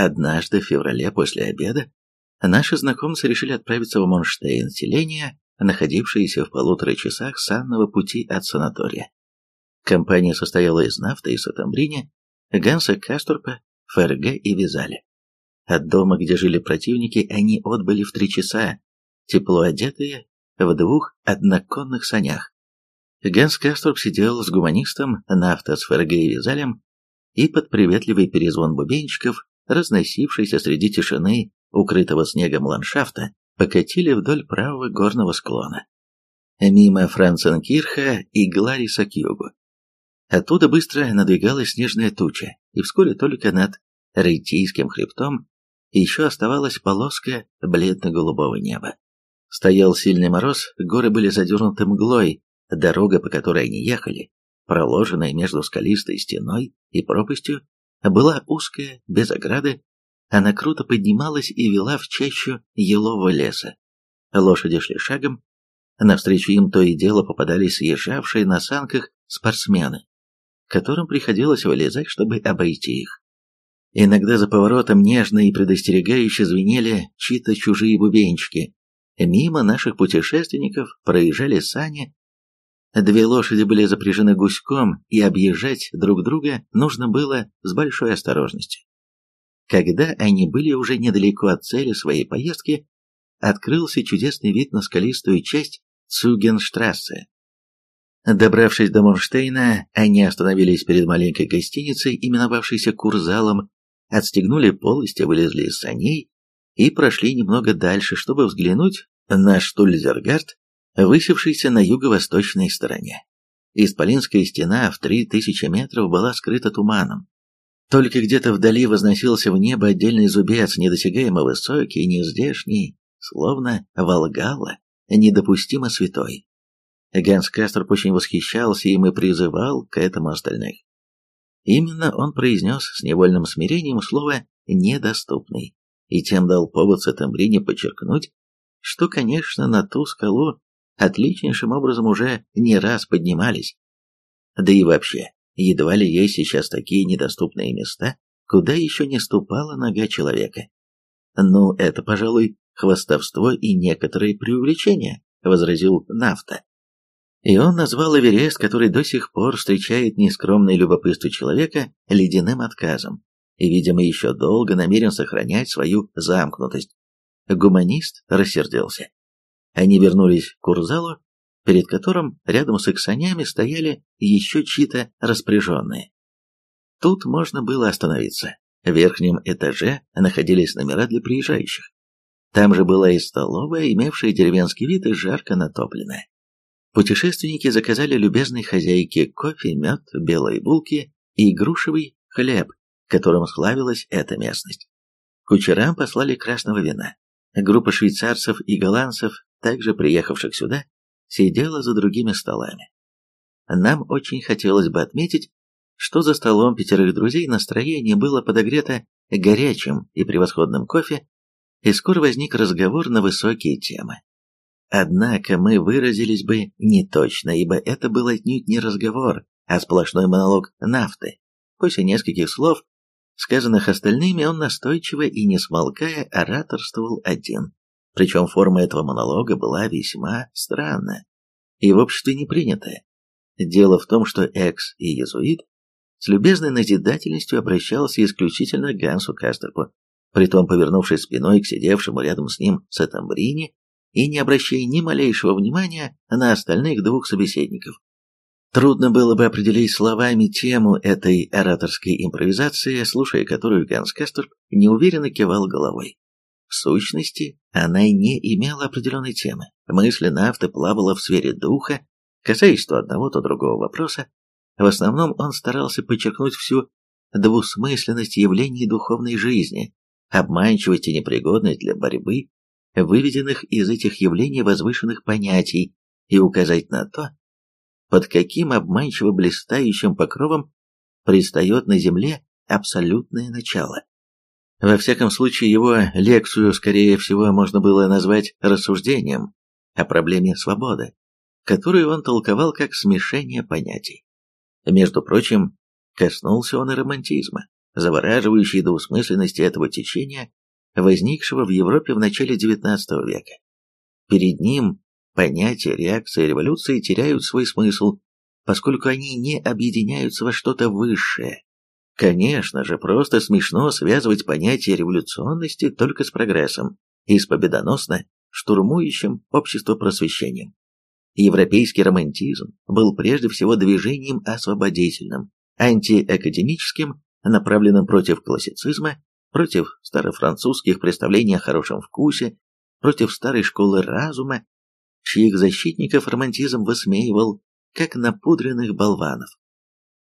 Однажды в феврале после обеда наши знакомцы решили отправиться в Монштейн, селение, находившееся в полутора часах санного пути от санатория. Компания состояла из нафты и сатамбрини, Ганса Касторпа, ФРГ и Визали. От дома, где жили противники, они отбыли в три часа, тепло одетые, в двух одноконных санях. Ганс Касторп сидел с гуманистом, нафта с ФРГ и Визалем, и под приветливый перезвон бубенчиков, разносившийся среди тишины, укрытого снегом ландшафта, покатили вдоль правого горного склона. Мимо Франценкирха и Глариса к югу. Оттуда быстро надвигалась снежная туча, и вскоре только над Рейтийским хребтом еще оставалась полоска бледно-голубого неба. Стоял сильный мороз, горы были задернуты мглой, дорога, по которой они ехали, проложенная между скалистой стеной и пропастью, была узкая, без ограды, она круто поднималась и вела в чащу елового леса. Лошади шли шагом, навстречу им то и дело попадались съезжавшие на санках спортсмены, которым приходилось вылезать, чтобы обойти их. Иногда за поворотом нежно и предостерегающе звенели чьи-то чужие бубенчики. Мимо наших путешественников проезжали сани. Две лошади были запряжены гуськом, и объезжать друг друга нужно было с большой осторожностью. Когда они были уже недалеко от цели своей поездки, открылся чудесный вид на скалистую часть Цугенштрассе. Добравшись до Монштейна, они остановились перед маленькой гостиницей, именовавшейся Курзалом, отстегнули полости, вылезли из саней и прошли немного дальше, чтобы взглянуть на Штульзергард, высевшийся на юго-восточной стороне. Исполинская стена в три тысячи метров была скрыта туманом, только где-то вдали возносился в небо отдельный зубец, недосягаемо высокий, нездешний, словно Волгала, недопустимо святой. Ганс Касторп очень восхищался им и призывал к этому остальных. Именно он произнес с невольным смирением слово «недоступный», и тем дал повод Сатамбрине подчеркнуть, что, конечно, на ту скалу отличнейшим образом уже не раз поднимались. Да и вообще, Едва ли есть сейчас такие недоступные места, куда еще не ступала нога человека. Ну, это, пожалуй, хвастовство и некоторые преувеличения, возразил Нафта. И он назвал Эверест, который до сих пор встречает нескромное любопытство человека, ледяным отказом, и, видимо, еще долго намерен сохранять свою замкнутость. Гуманист рассердился. Они вернулись к Курзалу, перед которым рядом с их санями стояли еще чьи-то распоряженные. Тут можно было остановиться. В верхнем этаже находились номера для приезжающих. Там же была и столовая, имевшая деревенский вид и жарко натопленная. Путешественники заказали любезной хозяйке кофе, мед, белые булки и грушевый хлеб, которым славилась эта местность. Кучерам послали красного вина. Группа швейцарцев и голландцев, также приехавших сюда, сидела за другими столами. Нам очень хотелось бы отметить, что за столом пятерых друзей настроение было подогрето горячим и превосходным кофе, и скоро возник разговор на высокие темы. Однако мы выразились бы не точно, ибо это был отнюдь не разговор, а сплошной монолог нафты. После нескольких слов, сказанных остальными, он настойчиво и не смолкая ораторствовал один. Причем форма этого монолога была весьма странная и в обществе не принятая. Дело в том, что Экс и Езуит с любезной назидательностью обращался исключительно к Гансу Кастерпу, притом повернувшись спиной к сидевшему рядом с ним Сатамбрине и не обращая ни малейшего внимания на остальных двух собеседников. Трудно было бы определить словами тему этой ораторской импровизации, слушая которую Ганс Кастерп неуверенно кивал головой. В сущности, она и не имела определенной темы. Мысль Нафты плавала в сфере духа, касаясь то одного, то другого вопроса. В основном он старался подчеркнуть всю двусмысленность явлений духовной жизни, обманчивость и непригодность для борьбы, выведенных из этих явлений возвышенных понятий, и указать на то, под каким обманчиво блистающим покровом предстает на земле абсолютное начало. Во всяком случае, его лекцию, скорее всего, можно было назвать рассуждением о проблеме свободы, которую он толковал как смешение понятий. Между прочим, коснулся он и романтизма. завораживающей двусмысленности этого течения, возникшего в Европе в начале XIX века. Перед ним понятия реакции революции теряют свой смысл, поскольку они не объединяются во что-то высшее. Конечно же, просто смешно связывать понятие революционности только с прогрессом и с победоносно штурмующим общество просвещением. Европейский романтизм был прежде всего движением освободительным, антиакадемическим, направленным против классицизма, против старофранцузских представлений о хорошем вкусе, против старой школы разума, чьих защитников романтизм высмеивал, как напудренных болванов.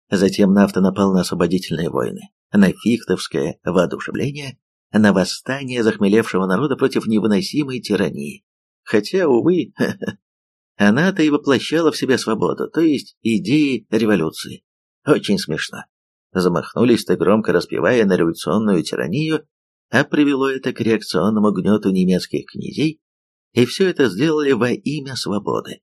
Затем нафта напал на освободительные войны, на фихтовское воодушевление, на восстание захмелевшего народа против невыносимой тирании. Хотя, увы, она-то и воплощала в себе свободу, то есть идеи революции. Очень смешно. Замахнулись-то громко распевая на революционную тиранию, а привело это к реакционному гнету немецких князей, и все это сделали во имя свободы.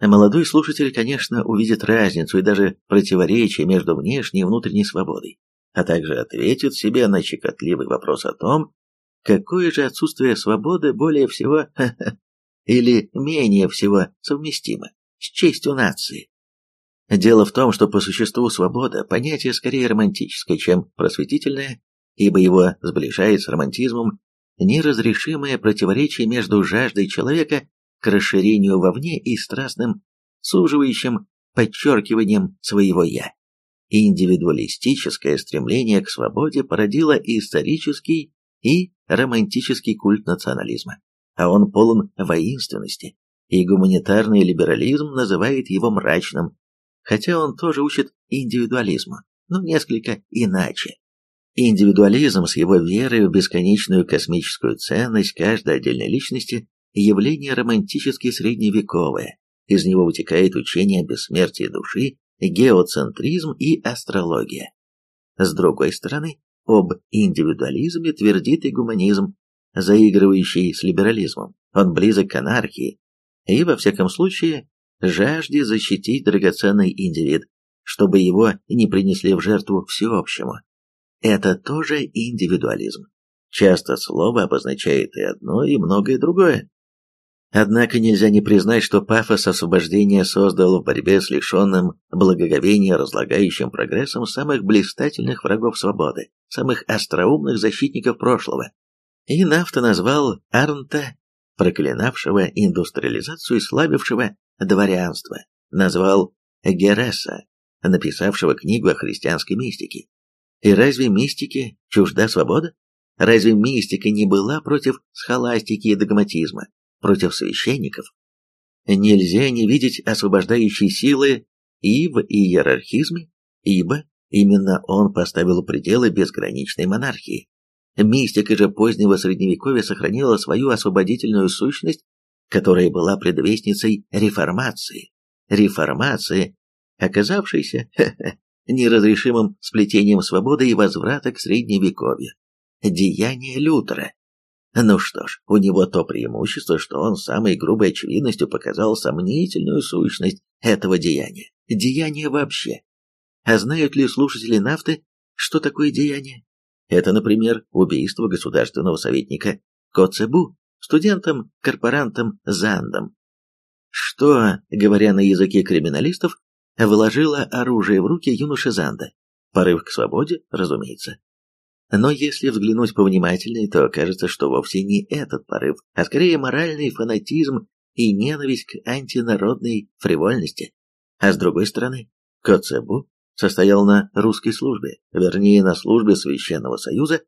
Молодой слушатель, конечно, увидит разницу и даже противоречие между внешней и внутренней свободой, а также ответит себе на щекотливый вопрос о том, какое же отсутствие свободы более всего или менее всего совместимо с честью нации. Дело в том, что по существу свобода – понятие скорее романтическое, чем просветительное, ибо его сближает с романтизмом неразрешимое противоречие между жаждой человека к расширению вовне и страстным, суживающим подчеркиванием своего «я». Индивидуалистическое стремление к свободе породило исторический и романтический культ национализма, а он полон воинственности, и гуманитарный либерализм называет его мрачным, хотя он тоже учит индивидуализму, но несколько иначе. Индивидуализм с его верой в бесконечную космическую ценность каждой отдельной личности явление романтически средневековое. Из него вытекает учение о бессмертии души, геоцентризм и астрология. С другой стороны, об индивидуализме твердит и гуманизм, заигрывающий с либерализмом. Он близок к анархии и, во всяком случае, жажде защитить драгоценный индивид, чтобы его не принесли в жертву всеобщему. Это тоже индивидуализм. Часто слово обозначает и одно, и многое другое. Однако нельзя не признать, что пафос освобождения создал в борьбе с лишенным благоговения разлагающим прогрессом самых блистательных врагов свободы, самых остроумных защитников прошлого. И Нафта назвал Арнта, проклинавшего индустриализацию и слабившего дворянство, назвал Гереса, написавшего книгу о христианской мистике. И разве мистике чужда свобода? Разве мистика не была против схоластики и догматизма? Против священников. Нельзя не видеть освобождающей силы и в иерархизме, ибо именно он поставил пределы безграничной монархии. Мистика же позднего Средневековья сохранила свою освободительную сущность, которая была предвестницей реформации. Реформации, оказавшейся неразрешимым сплетением свободы и возврата к Средневековью. Деяние Лютера. Ну что ж, у него то преимущество, что он самой грубой очевидностью показал сомнительную сущность этого деяния. Деяние вообще. А знают ли слушатели нафты, что такое деяние? Это, например, убийство государственного советника Коцебу студентом-корпорантом Зандом. Что, говоря на языке криминалистов, вложило оружие в руки юноши Занда? Порыв к свободе, разумеется. Но если взглянуть повнимательнее, то окажется, что вовсе не этот порыв, а скорее моральный фанатизм и ненависть к антинародной фривольности. А с другой стороны, Коцебу состоял на русской службе, вернее на службе Священного Союза,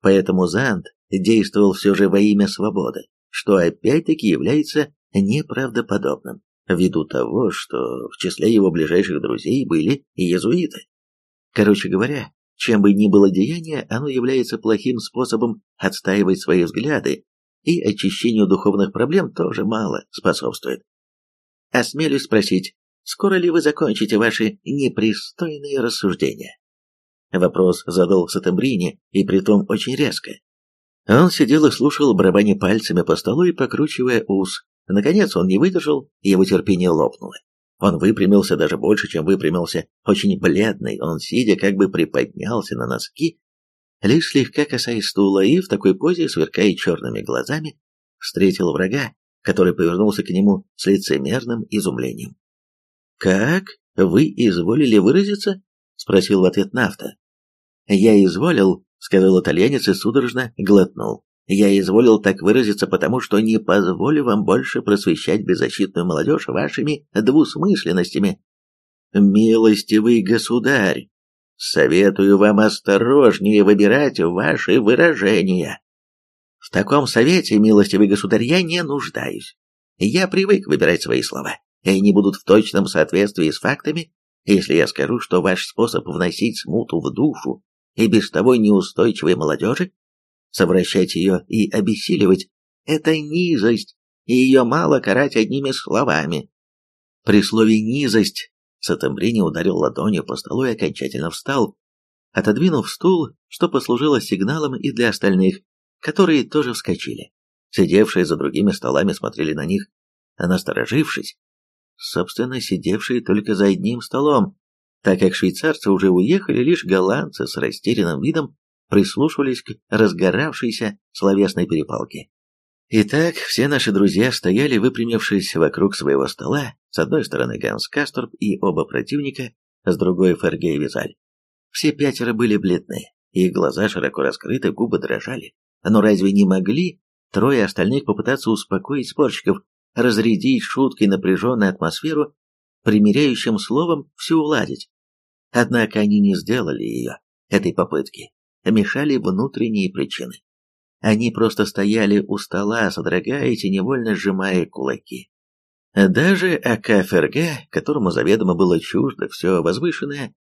поэтому Занд действовал все же во имя свободы, что опять-таки является неправдоподобным, ввиду того, что в числе его ближайших друзей были и иезуиты. Короче говоря, чем бы ни было деяние, оно является плохим способом отстаивать свои взгляды, и очищению духовных проблем тоже мало способствует. Осмелюсь спросить, скоро ли вы закончите ваши непристойные рассуждения? Вопрос задал Сатамбрини, и притом очень резко. Он сидел и слушал, барабаня пальцами по столу и покручивая ус. Наконец он не выдержал, и его терпение лопнуло. Он выпрямился даже больше, чем выпрямился. Очень бледный, он, сидя, как бы приподнялся на носки, лишь слегка касаясь стула и в такой позе, сверкая черными глазами, встретил врага, который повернулся к нему с лицемерным изумлением. «Как? Вы изволили выразиться?» — спросил в ответ Нафта. «Я изволил», — сказал итальянец и судорожно глотнул. «Я изволил так выразиться, потому что не позволю вам больше просвещать беззащитную молодежь вашими двусмысленностями. Милостивый государь, советую вам осторожнее выбирать ваши выражения. В таком совете, милостивый государь, я не нуждаюсь. Я привык выбирать свои слова, и они будут в точном соответствии с фактами, если я скажу, что ваш способ вносить смуту в душу и без того неустойчивой молодежи, совращать ее и обессиливать, это низость, и ее мало карать одними словами. При слове «низость» Сатамбрини ударил ладонью по столу и окончательно встал, отодвинув стул, что послужило сигналом и для остальных, которые тоже вскочили. Сидевшие за другими столами смотрели на них, насторожившись. Собственно, сидевшие только за одним столом, так как швейцарцы уже уехали, лишь голландцы с растерянным видом прислушивались к разгоравшейся словесной перепалке. Итак, все наши друзья стояли, выпрямившись вокруг своего стола, с одной стороны Ганс Касторп и оба противника, с другой Фергей Визаль. Все пятеро были бледны, их глаза широко раскрыты, губы дрожали. Но разве не могли трое остальных попытаться успокоить спорщиков, разрядить шуткой напряженную атмосферу, примиряющим словом все уладить? Однако они не сделали ее, этой попытки, мешали внутренние причины. Они просто стояли у стола, содрогаясь и невольно сжимая кулаки. Даже АКФРГ, которому заведомо было чуждо все возвышенное,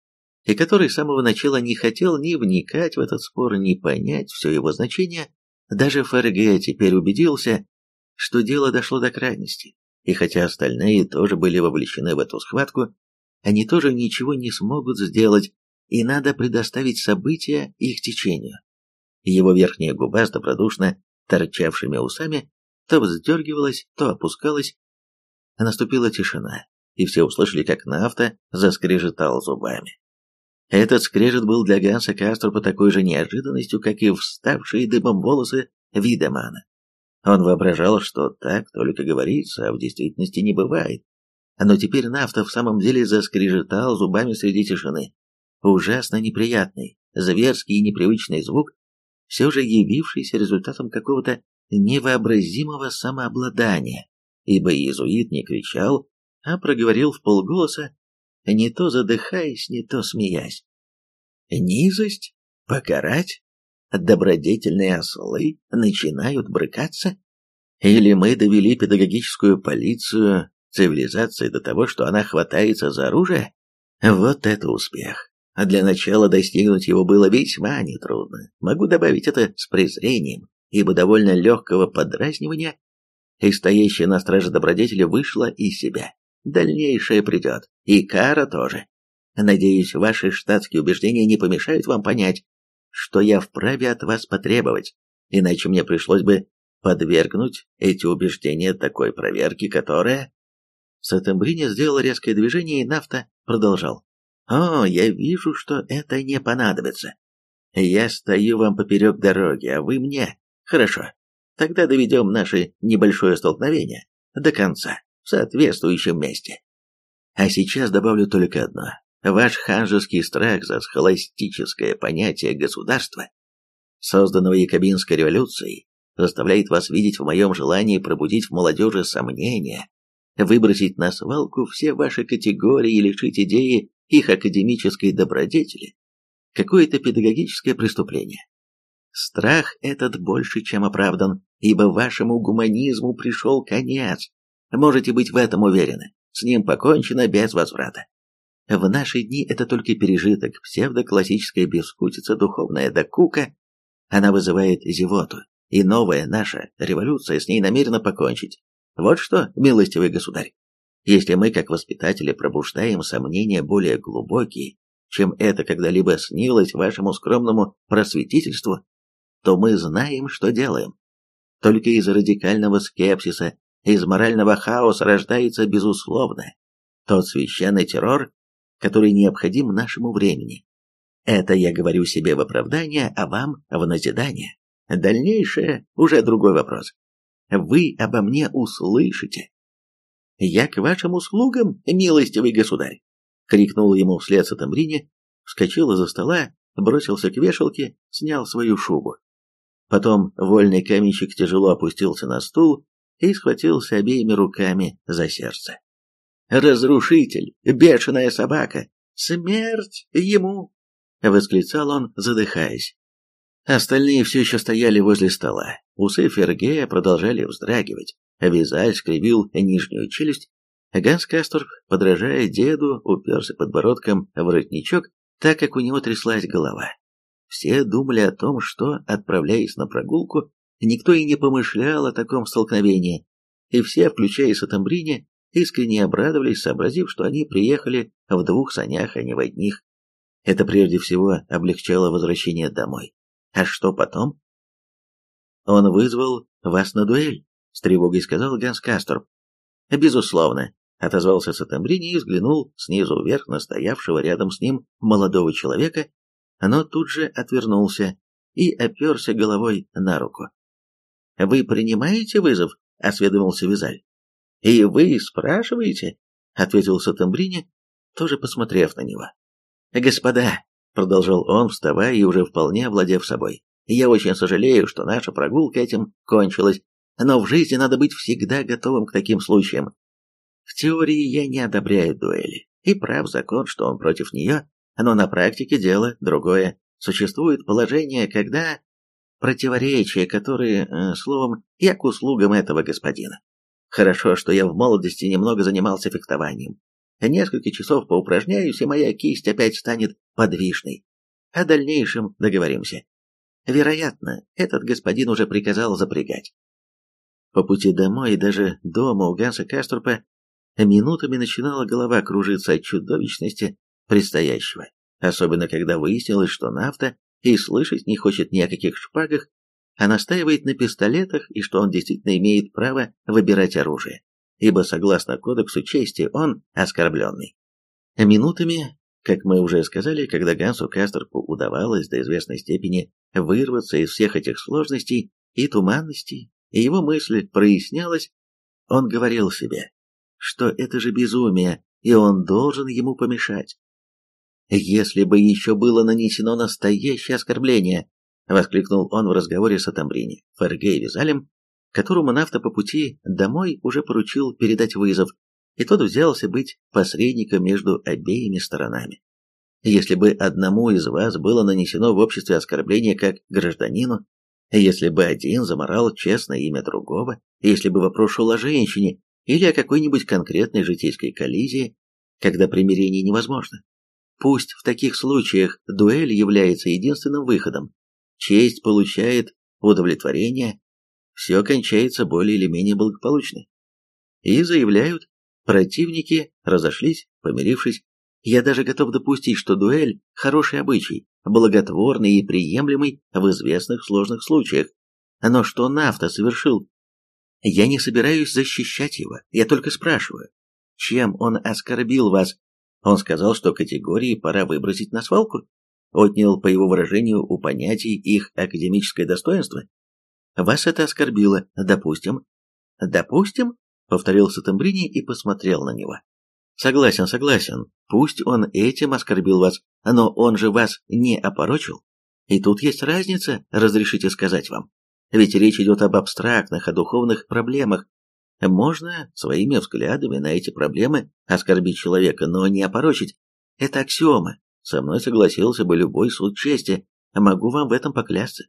и который с самого начала не хотел ни вникать в этот спор, ни понять все его значение, даже ФРГ теперь убедился, что дело дошло до крайности, и хотя остальные тоже были вовлечены в эту схватку, они тоже ничего не смогут сделать, и надо предоставить события их течению. Его верхняя губа с добродушно торчавшими усами то вздергивалась, то опускалась. Наступила тишина, и все услышали, как нафта заскрежетал зубами. Этот скрежет был для Ганса Каструпа такой же неожиданностью, как и вставшие дыбом волосы Видемана. Он воображал, что так только говорится, а в действительности не бывает. Но теперь нафта в самом деле заскрежетал зубами среди тишины. Ужасно неприятный, зверский и непривычный звук, все же явившийся результатом какого-то невообразимого самообладания, ибо иезуит не кричал, а проговорил в полголоса, не то задыхаясь, не то смеясь. Низость? Покарать? Добродетельные ослы начинают брыкаться? Или мы довели педагогическую полицию цивилизации до того, что она хватается за оружие? Вот это успех. А для начала достигнуть его было весьма нетрудно. Могу добавить это с презрением, ибо довольно легкого подразнивания и стоящая на страже добродетеля вышла из себя. Дальнейшее придет, и кара тоже. Надеюсь, ваши штатские убеждения не помешают вам понять, что я вправе от вас потребовать, иначе мне пришлось бы подвергнуть эти убеждения такой проверке, которая...» Сатамбрини сделал резкое движение, и Нафта продолжал. «О, я вижу, что это не понадобится. Я стою вам поперек дороги, а вы мне. Хорошо, тогда доведем наше небольшое столкновение до конца в соответствующем месте. А сейчас добавлю только одно. Ваш ханжеский страх за схоластическое понятие государства, созданного Якобинской революцией, заставляет вас видеть в моем желании пробудить в молодежи сомнения, выбросить на свалку все ваши категории и лишить идеи их академической добродетели, какое-то педагогическое преступление. Страх этот больше, чем оправдан, ибо вашему гуманизму пришел конец, Можете быть в этом уверены. С ним покончено без возврата. В наши дни это только пережиток, псевдоклассическая бескутица, духовная докука. Она вызывает зевоту, и новая наша революция с ней намерена покончить. Вот что, милостивый государь, если мы, как воспитатели, пробуждаем сомнения более глубокие, чем это когда-либо снилось вашему скромному просветительству, то мы знаем, что делаем. Только из радикального скепсиса из морального хаоса рождается безусловное, тот священный террор, который необходим нашему времени. Это я говорю себе в оправдание, а вам в назидание. Дальнейшее уже другой вопрос. Вы обо мне услышите. «Я к вашим услугам, милостивый государь!» — крикнул ему вслед Сатамбрине, вскочил из-за стола, бросился к вешалке, снял свою шубу. Потом вольный каменщик тяжело опустился на стул и схватился обеими руками за сердце. «Разрушитель! Бешеная собака! Смерть ему!» — восклицал он, задыхаясь. Остальные все еще стояли возле стола. Усы Фергея продолжали вздрагивать. Визаль скривил нижнюю челюсть. Ганс Касторп, подражая деду, уперся подбородком в воротничок, так как у него тряслась голова. Все думали о том, что, отправляясь на прогулку, никто и не помышлял о таком столкновении, и все, включая Сатамбрине, искренне обрадовались, сообразив, что они приехали в двух санях, а не в одних. Это прежде всего облегчало возвращение домой. А что потом? Он вызвал вас на дуэль, с тревогой сказал Ганс Касторп. Безусловно, отозвался Сатамбрини и взглянул снизу вверх на стоявшего рядом с ним молодого человека, но тут же отвернулся и оперся головой на руку. «Вы принимаете вызов?» — осведомился Визаль. «И вы спрашиваете?» — ответил Сатамбрини, тоже посмотрев на него. «Господа», — продолжал он, вставая и уже вполне овладев собой, «я очень сожалею, что наша прогулка этим кончилась, но в жизни надо быть всегда готовым к таким случаям. В теории я не одобряю дуэли, и прав закон, что он против нее, но на практике дело другое. Существует положение, когда противоречия, которые, э, словом, я к услугам этого господина. Хорошо, что я в молодости немного занимался фехтованием. Несколько часов поупражняюсь, и моя кисть опять станет подвижной. О дальнейшем договоримся. Вероятно, этот господин уже приказал запрягать. По пути домой и даже дома у Ганса Каструпа минутами начинала голова кружиться от чудовищности предстоящего, особенно когда выяснилось, что нафта и слышать не хочет ни о каких шпагах, а настаивает на пистолетах и что он действительно имеет право выбирать оружие, ибо согласно кодексу чести он оскорбленный. Минутами, как мы уже сказали, когда Гансу Кастерпу удавалось до известной степени вырваться из всех этих сложностей и туманностей, и его мысль прояснялась, он говорил себе, что это же безумие, и он должен ему помешать. «Если бы еще было нанесено настоящее оскорбление!» — воскликнул он в разговоре с Атамбрини, Фергей Визалем, которому Нафта по пути домой уже поручил передать вызов, и тот взялся быть посредником между обеими сторонами. Если бы одному из вас было нанесено в обществе оскорбление как гражданину, если бы один заморал честное имя другого, если бы вопрос шел о женщине или о какой-нибудь конкретной житейской коллизии, когда примирение невозможно. Пусть в таких случаях дуэль является единственным выходом, честь получает удовлетворение, все кончается более или менее благополучно. И заявляют, противники разошлись, помирившись, я даже готов допустить, что дуэль – хороший обычай, благотворный и приемлемый в известных сложных случаях. Но что Нафта совершил? Я не собираюсь защищать его, я только спрашиваю, чем он оскорбил вас? Он сказал, что категории пора выбросить на свалку? Отнял, по его выражению, у понятий их академическое достоинство? Вас это оскорбило, допустим. Допустим? Повторил Сатамбрини и посмотрел на него. Согласен, согласен. Пусть он этим оскорбил вас, но он же вас не опорочил. И тут есть разница, разрешите сказать вам. Ведь речь идет об абстрактных, о духовных проблемах. Можно своими взглядами на эти проблемы оскорбить человека, но не опорочить. Это аксиома. Со мной согласился бы любой суд чести, могу вам в этом поклясться.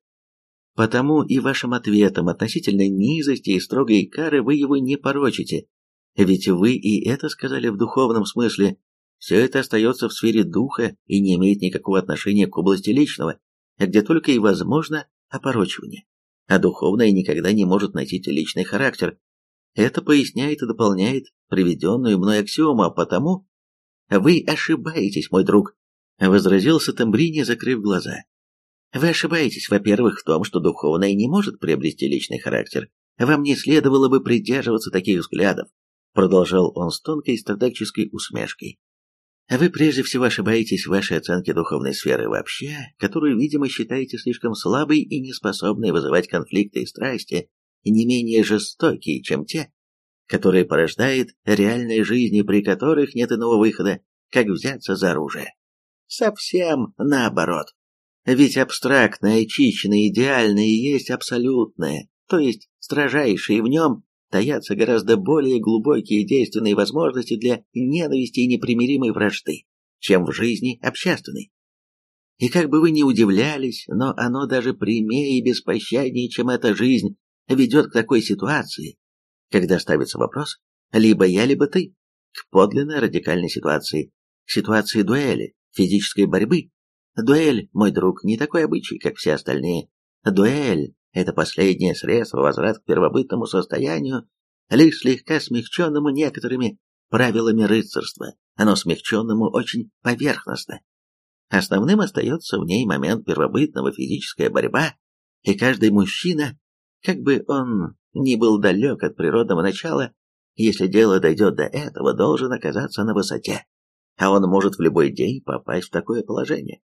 Потому и вашим ответом относительно низости и строгой кары вы его не порочите, ведь вы и это сказали в духовном смысле. Все это остается в сфере духа и не имеет никакого отношения к области личного, где только и возможно опорочивание. А духовное никогда не может носить личный характер. Это поясняет и дополняет приведенную мной аксиому, а потому... «Вы ошибаетесь, мой друг», — возразил Сатамбрини, закрыв глаза. «Вы ошибаетесь, во-первых, в том, что духовное не может приобрести личный характер. Вам не следовало бы придерживаться таких взглядов. продолжал он с тонкой страдальческой усмешкой. Вы прежде всего ошибаетесь в вашей оценке духовной сферы вообще, которую, видимо, считаете слишком слабой и неспособной вызывать конфликты и страсти, не менее жестокие, чем те, которые порождает реальная жизнь, при которых нет иного выхода, как взяться за оружие. Совсем наоборот. Ведь абстрактное, очищенное, идеальное есть абсолютное, то есть строжайшее в нем таятся гораздо более глубокие действенные возможности для ненависти и непримиримой вражды, чем в жизни общественной. И как бы вы ни удивлялись, но оно даже прямее и беспощаднее, чем эта жизнь, ведет к такой ситуации, когда ставится вопрос «либо я, либо ты», к подлинно радикальной ситуации, к ситуации дуэли, физической борьбы. Дуэль, мой друг, не такой обычай, как все остальные. Дуэль это последнее средство возврат к первобытному состоянию, лишь слегка смягченному некоторыми правилами рыцарства, оно смягченному очень поверхностно. Основным остается в ней момент первобытного физическая борьба, и каждый мужчина, как бы он ни был далек от природного начала, если дело дойдет до этого, должен оказаться на высоте, а он может в любой день попасть в такое положение.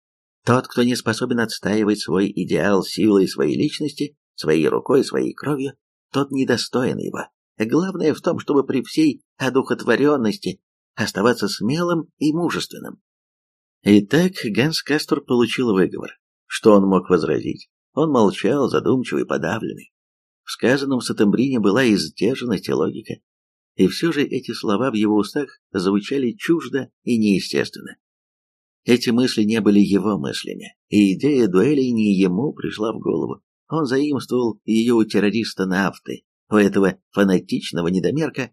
Тот, кто не способен отстаивать свой идеал силой своей личности, своей рукой, своей кровью, тот недостоин его. Главное в том, чтобы при всей одухотворенности оставаться смелым и мужественным. Итак, Ганс Кастор получил выговор. Что он мог возразить? Он молчал, задумчивый, подавленный. В сказанном Сатамбрине была и сдержанность, и логика. И все же эти слова в его устах звучали чуждо и неестественно. Эти мысли не были его мыслями, и идея дуэли не ему пришла в голову. Он заимствовал ее у террориста нафты, у этого фанатичного недомерка.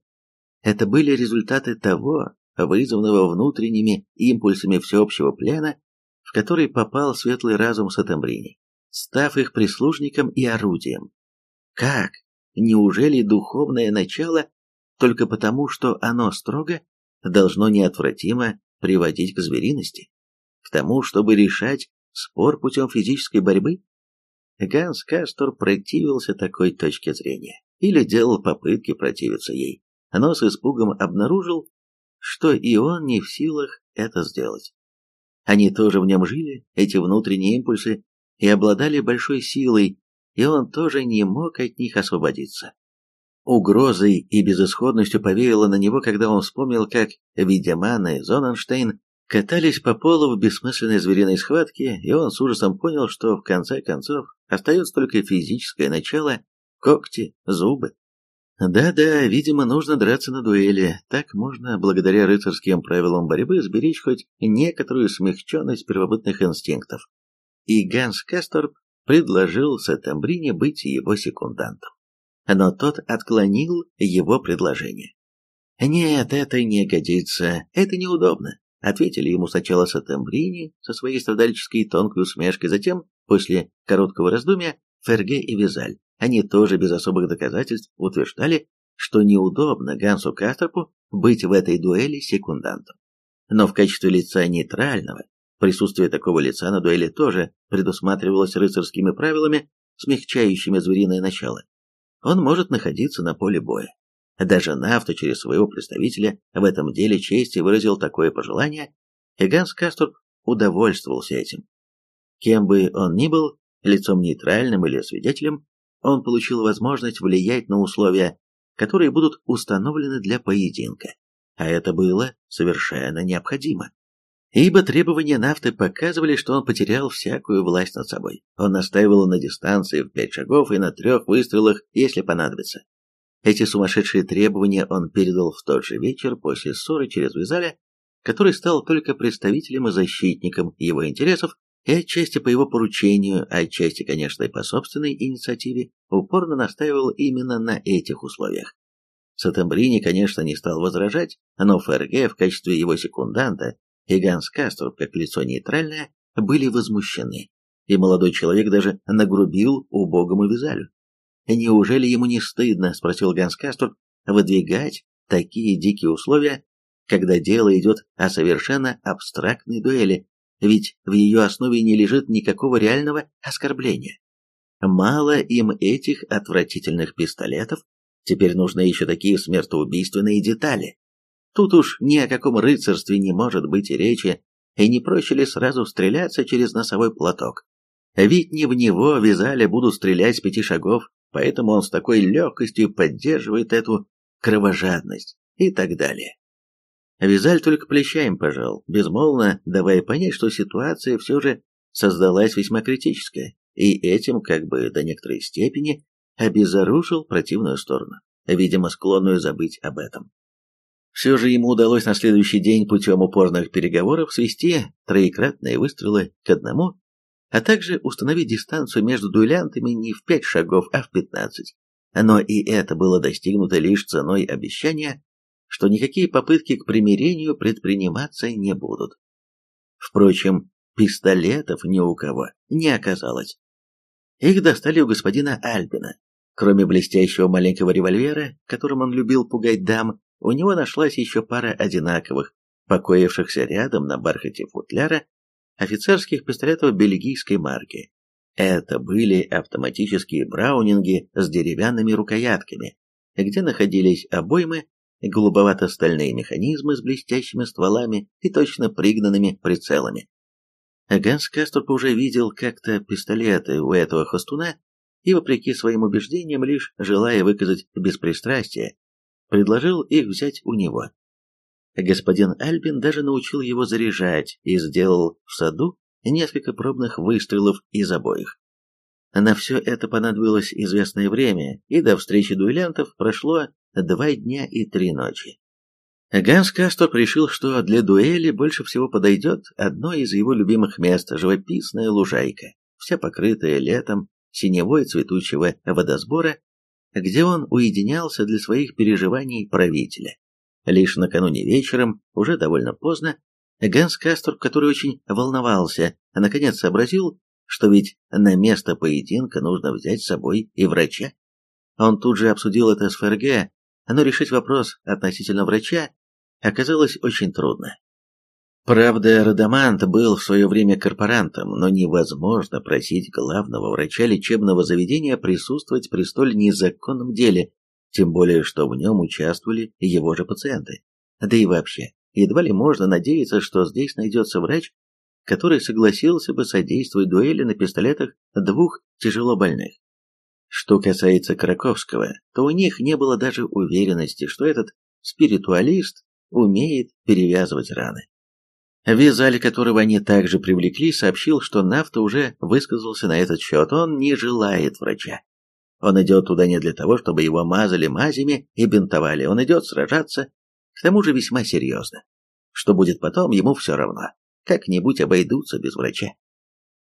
Это были результаты того, вызванного внутренними импульсами всеобщего плена, в который попал светлый разум Сатамбрини, став их прислужником и орудием. Как? Неужели духовное начало, только потому, что оно строго, должно неотвратимо приводить к звериности? К тому, чтобы решать спор путем физической борьбы? Ганс Кастор противился такой точке зрения, или делал попытки противиться ей, но с испугом обнаружил, что и он не в силах это сделать. Они тоже в нем жили, эти внутренние импульсы, и обладали большой силой, и он тоже не мог от них освободиться. Угрозой и безысходностью повеяло на него, когда он вспомнил, как Видеман и Зоненштейн катались по полу в бессмысленной звериной схватке, и он с ужасом понял, что в конце концов остается только физическое начало, когти, зубы. Да-да, видимо, нужно драться на дуэли, так можно, благодаря рыцарским правилам борьбы, сберечь хоть некоторую смягченность первобытных инстинктов. И Ганс Касторп предложил Сатамбрине быть его секундантом. Но тот отклонил его предложение. «Нет, это не годится, это неудобно. Ответили ему сначала Сатембрини со своей страдальческой тонкой усмешкой, затем, после короткого раздумья, Ферге и Визаль. Они тоже без особых доказательств утверждали, что неудобно Гансу Кастерпу быть в этой дуэли секундантом. Но в качестве лица нейтрального, присутствие такого лица на дуэли тоже предусматривалось рыцарскими правилами, смягчающими звериное начало. Он может находиться на поле боя. Даже Нафта через своего представителя в этом деле чести выразил такое пожелание, и Ганс Касторп удовольствовался этим. Кем бы он ни был, лицом нейтральным или свидетелем, он получил возможность влиять на условия, которые будут установлены для поединка. А это было совершенно необходимо. Ибо требования нафты показывали, что он потерял всякую власть над собой. Он настаивал на дистанции в пять шагов и на трех выстрелах, если понадобится. Эти сумасшедшие требования он передал в тот же вечер после ссоры через Визаля, который стал только представителем и защитником его интересов, и отчасти по его поручению, а отчасти, конечно, и по собственной инициативе, упорно настаивал именно на этих условиях. Сатамбрини, конечно, не стал возражать, но ФРГ в качестве его секунданта и Ганс Кастро, как лицо нейтральное, были возмущены, и молодой человек даже нагрубил убогому Визалю. «Неужели ему не стыдно, — спросил Ганс Кастур, — выдвигать такие дикие условия, когда дело идет о совершенно абстрактной дуэли, ведь в ее основе не лежит никакого реального оскорбления? Мало им этих отвратительных пистолетов, Теперь нужны еще такие смертоубийственные детали. Тут уж ни о каком рыцарстве не может быть и речи, и не проще ли сразу стреляться через носовой платок? Ведь не в него вязали будут стрелять с пяти шагов, поэтому он с такой легкостью поддерживает эту кровожадность и так далее. Визаль только плечами пожал, безмолвно давая понять, что ситуация все же создалась весьма критическая, и этим, как бы до некоторой степени, обезоружил противную сторону, видимо, склонную забыть об этом. Все же ему удалось на следующий день путем упорных переговоров свести троекратные выстрелы к одному, а также установить дистанцию между дуэлянтами не в пять шагов, а в пятнадцать. Но и это было достигнуто лишь ценой обещания, что никакие попытки к примирению предприниматься не будут. Впрочем, пистолетов ни у кого не оказалось. Их достали у господина Альбина. Кроме блестящего маленького револьвера, которым он любил пугать дам, у него нашлась еще пара одинаковых, покоившихся рядом на бархате футляра, офицерских пистолетов бельгийской марки. Это были автоматические браунинги с деревянными рукоятками, где находились обоймы, голубовато-стальные механизмы с блестящими стволами и точно пригнанными прицелами. Ганс Касторп уже видел как-то пистолеты у этого хостуна и, вопреки своим убеждениям, лишь желая выказать беспристрастие, предложил их взять у него. Господин Альбин даже научил его заряжать и сделал в саду несколько пробных выстрелов из обоих. На все это понадобилось известное время, и до встречи дуэлянтов прошло два дня и три ночи. Ганс Касторп решил, что для дуэли больше всего подойдет одно из его любимых мест – живописная лужайка, вся покрытая летом синевой цветущего водосбора, где он уединялся для своих переживаний правителя. Лишь накануне вечером, уже довольно поздно, Ганс Касторп, который очень волновался, наконец сообразил, что ведь на место поединка нужно взять с собой и врача. Он тут же обсудил это с ФРГ, но решить вопрос относительно врача оказалось очень трудно. Правда, Радамант был в свое время корпорантом, но невозможно просить главного врача лечебного заведения присутствовать при столь незаконном деле, тем более, что в нем участвовали его же пациенты. Да и вообще, едва ли можно надеяться, что здесь найдется врач, который согласился бы содействовать дуэли на пистолетах двух тяжело больных. Что касается Краковского, то у них не было даже уверенности, что этот спиритуалист умеет перевязывать раны. Визаль, которого они также привлекли, сообщил, что Нафта уже высказался на этот счет. Он не желает врача. Он идет туда не для того, чтобы его мазали мазями и бинтовали. Он идет сражаться, к тому же весьма серьезно. Что будет потом, ему все равно. Как-нибудь обойдутся без врача.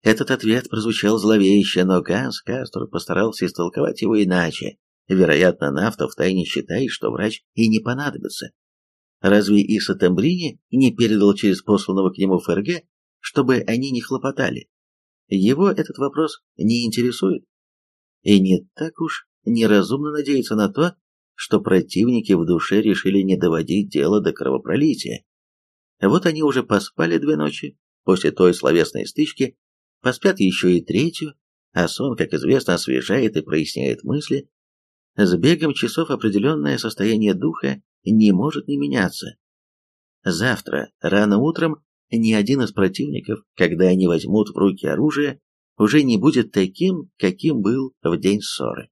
Этот ответ прозвучал зловеще, но Ганс Кастер постарался истолковать его иначе. Вероятно, Нафта втайне считает, что врач и не понадобится. Разве Иса Тембрини не передал через посланного к нему ФРГ, чтобы они не хлопотали? Его этот вопрос не интересует. И не так уж неразумно надеяться на то, что противники в душе решили не доводить дело до кровопролития. Вот они уже поспали две ночи, после той словесной стычки, поспят еще и третью, а сон, как известно, освежает и проясняет мысли. С бегом часов определенное состояние духа не может не меняться. Завтра, рано утром, ни один из противников, когда они возьмут в руки оружие, уже не будет таким, каким был в день ссоры.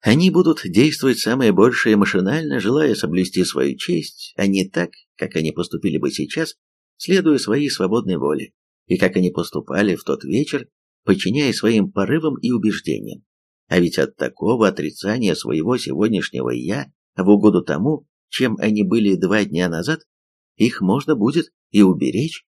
Они будут действовать самое большее машинально, желая соблюсти свою честь, а не так, как они поступили бы сейчас, следуя своей свободной воле, и как они поступали в тот вечер, подчиняясь своим порывам и убеждениям. А ведь от такого отрицания своего сегодняшнего «я» в угоду тому, чем они были два дня назад, их можно будет и уберечь.